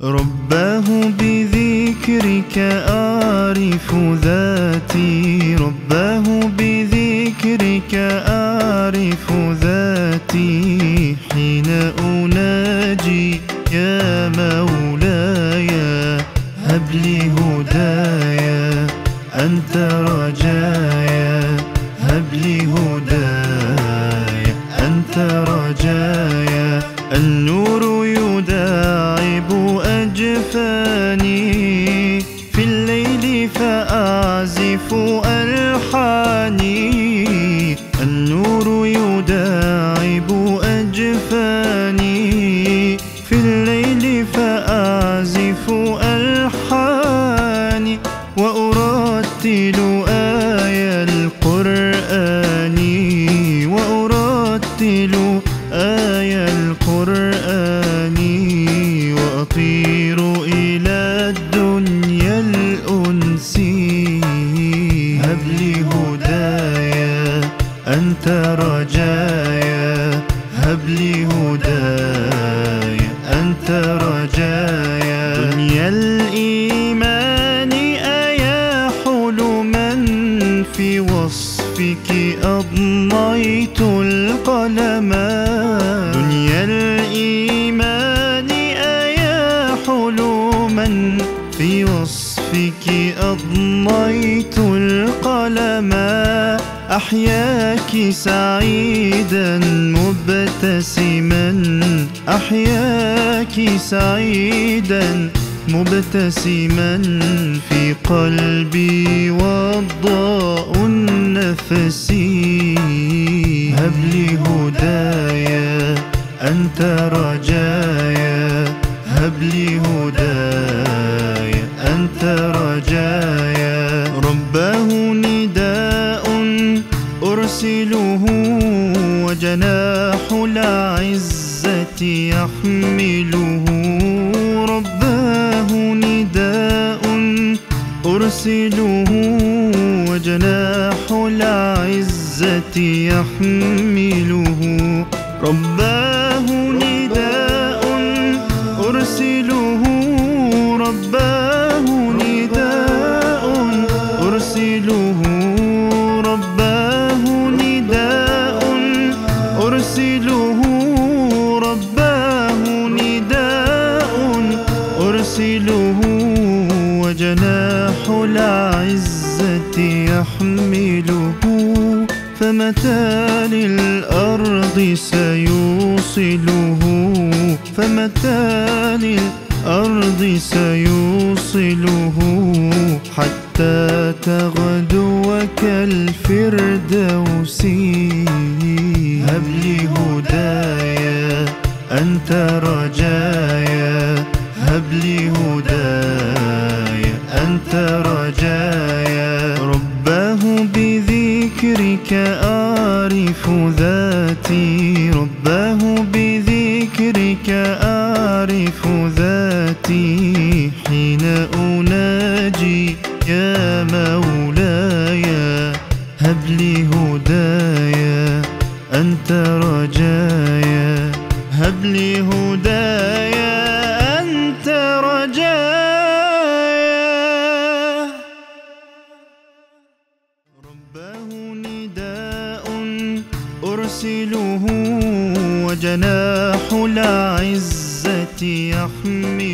رباه بذكرك أعرف ذاتي. رباه بذكرك أعرف ذاتي. حين أناجي يا مولاي هب لي هدايا. أنت رجايا أجفاني في الليل فأعزف إلى الدنيا الأنسي هب لي هدايا أنت رجايا هب لي هدايا أنت رجايا دنيا الإيمان أيا حلما في وصفك أضنيت القلم. دنيا الإيمان حلما في وصفك أضنيت القلم. أحياك سعيدا مبتسما. أحياك سعيدا مبتسما. في قلبي وضاء النفس. هب لي هدايا أنت رجايا وجناح العزة يحمله رباه نداء أرسله وجناح العزة يحمله رباه نداء أرسله رباه نداء أرسله أرسله رباه نداء أرسله وجناح العزة يحمله فمتى للأرض سيوصله؟ فمتى للأرض سيوصله؟ حتى تغدو كالفردوس هب لي هدايا أنت رجايا. هب لي هدايا أنت رجايا. رباه بذكرك أعرف ذاتي. رباه بذكرك أعرف ذاتي. حين يا مولاي هب لي هدايا أنت رجايا هب لي هدايا أنت رجايا رباه نداء أرسله وجناح العزة يحمي.